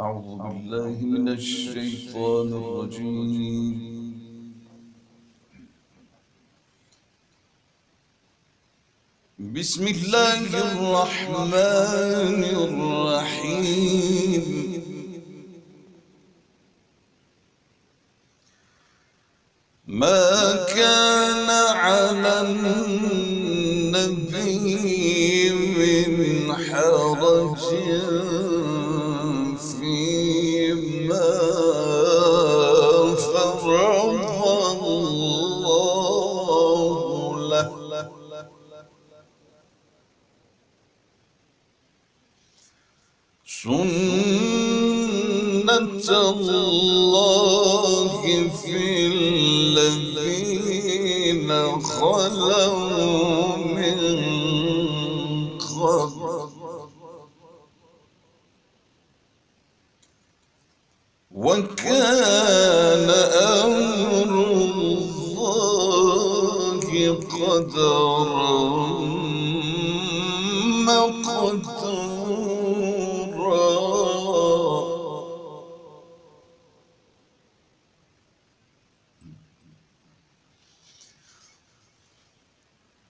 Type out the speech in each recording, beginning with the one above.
أعوذ بالله من الشيطان الرجيم. بسم الله الرحمن الرحيم. ما كان على النبي من حرج. خلوا من قبل. وكان أمر الله قدرا.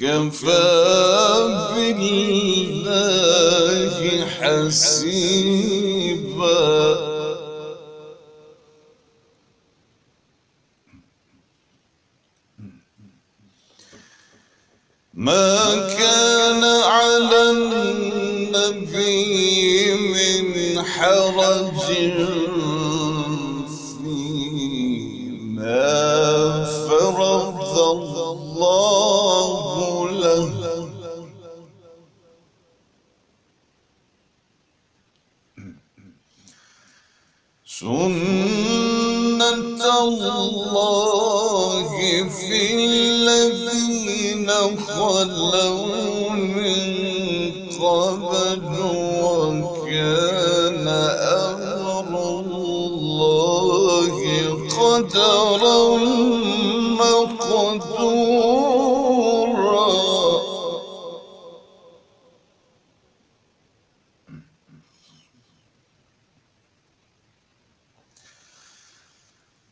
وكفى بالله حسيبا. ما كان على النبي من حرج. سنة الله في الذين خلوا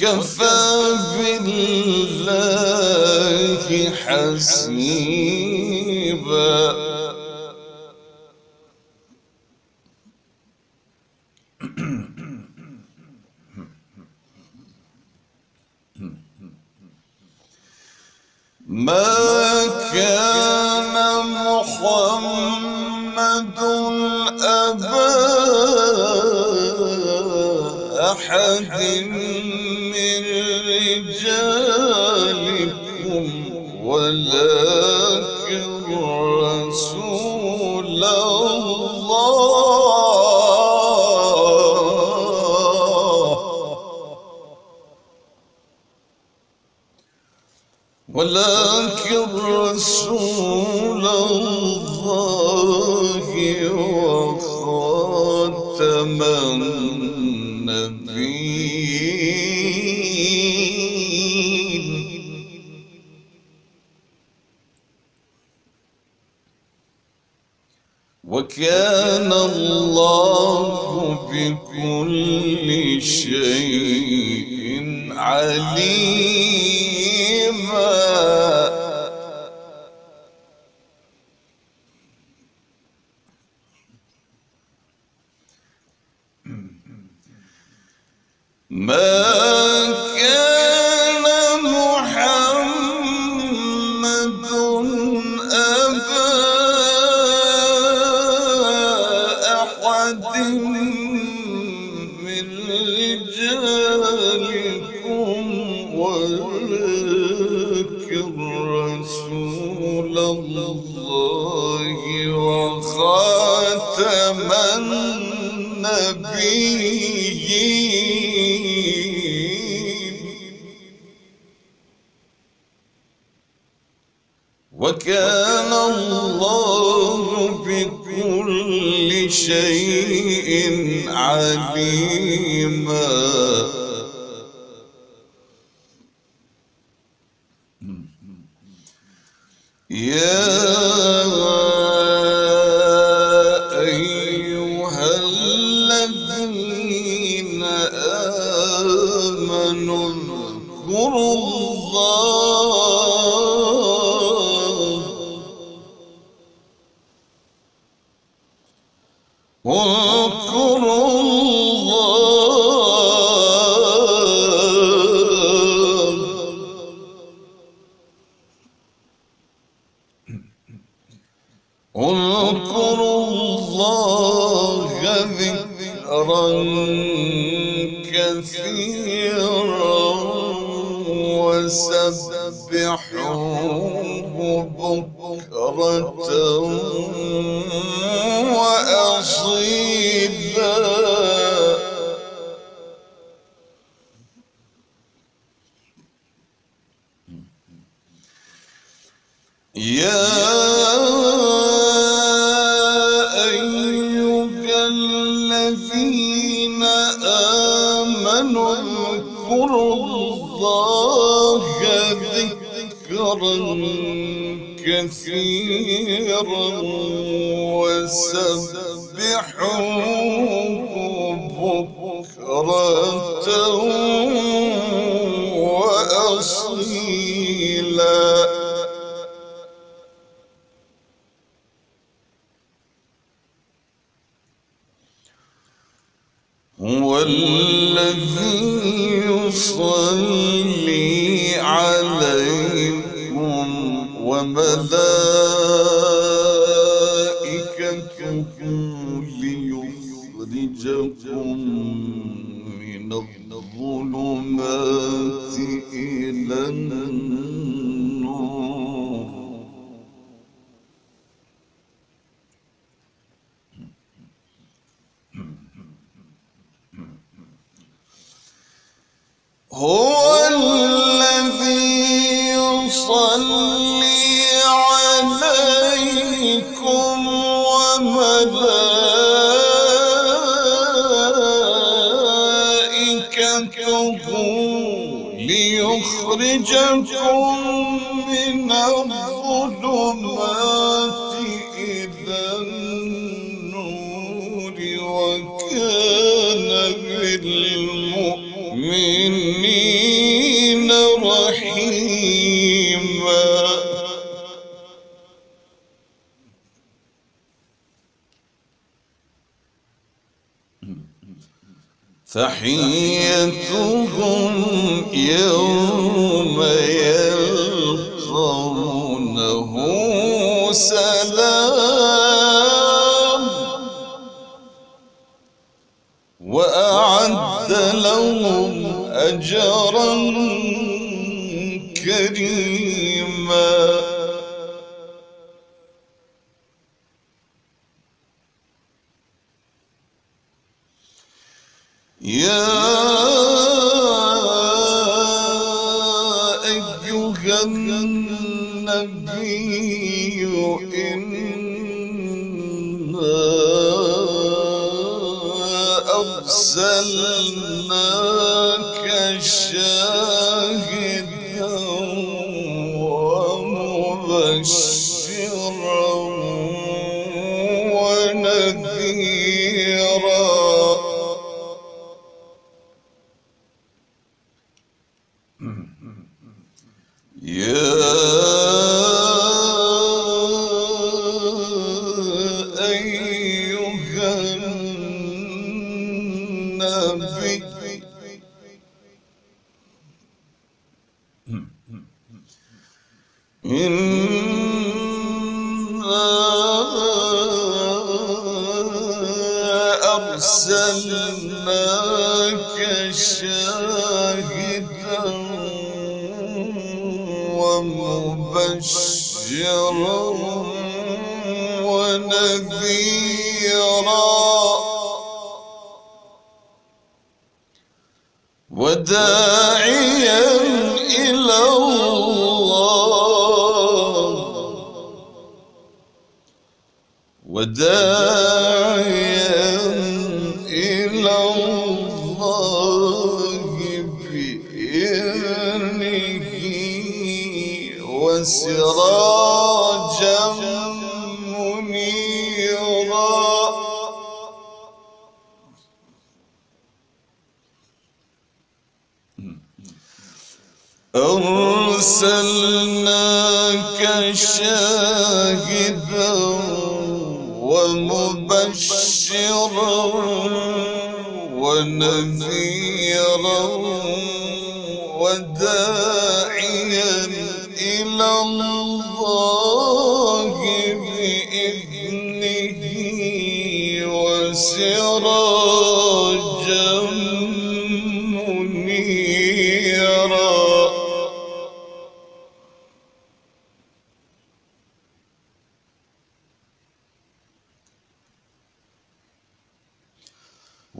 وكفى بالله حسيبا. ما ولكن رسول الله. وكان الله بكل شيء عليما. ما الله وخاتم النبيين. وكان الله بكل شيء عليما. يا ذكرا كثيرا وسبحوه بكرة وأصيلا هو الذي يصلي عليكم وملائكته ليخرجكم من الظلمات إلى النور. هو ليخرجكم من الظلمات إلى النور وكان بالمؤمنين رحيما تحيتهم يوم يلقونه سلام. وأعد لهم أجرا كريما. يا أرسلناك شاهدا ومبشرا ونذيرا. وداعيا إلى الله. وداعيا إلى الله بإذنه وسراجا منيرا. أرسلناك شاهدا ومبشرا ونذيرا وداعيا إلى الله بإذنه وسراجا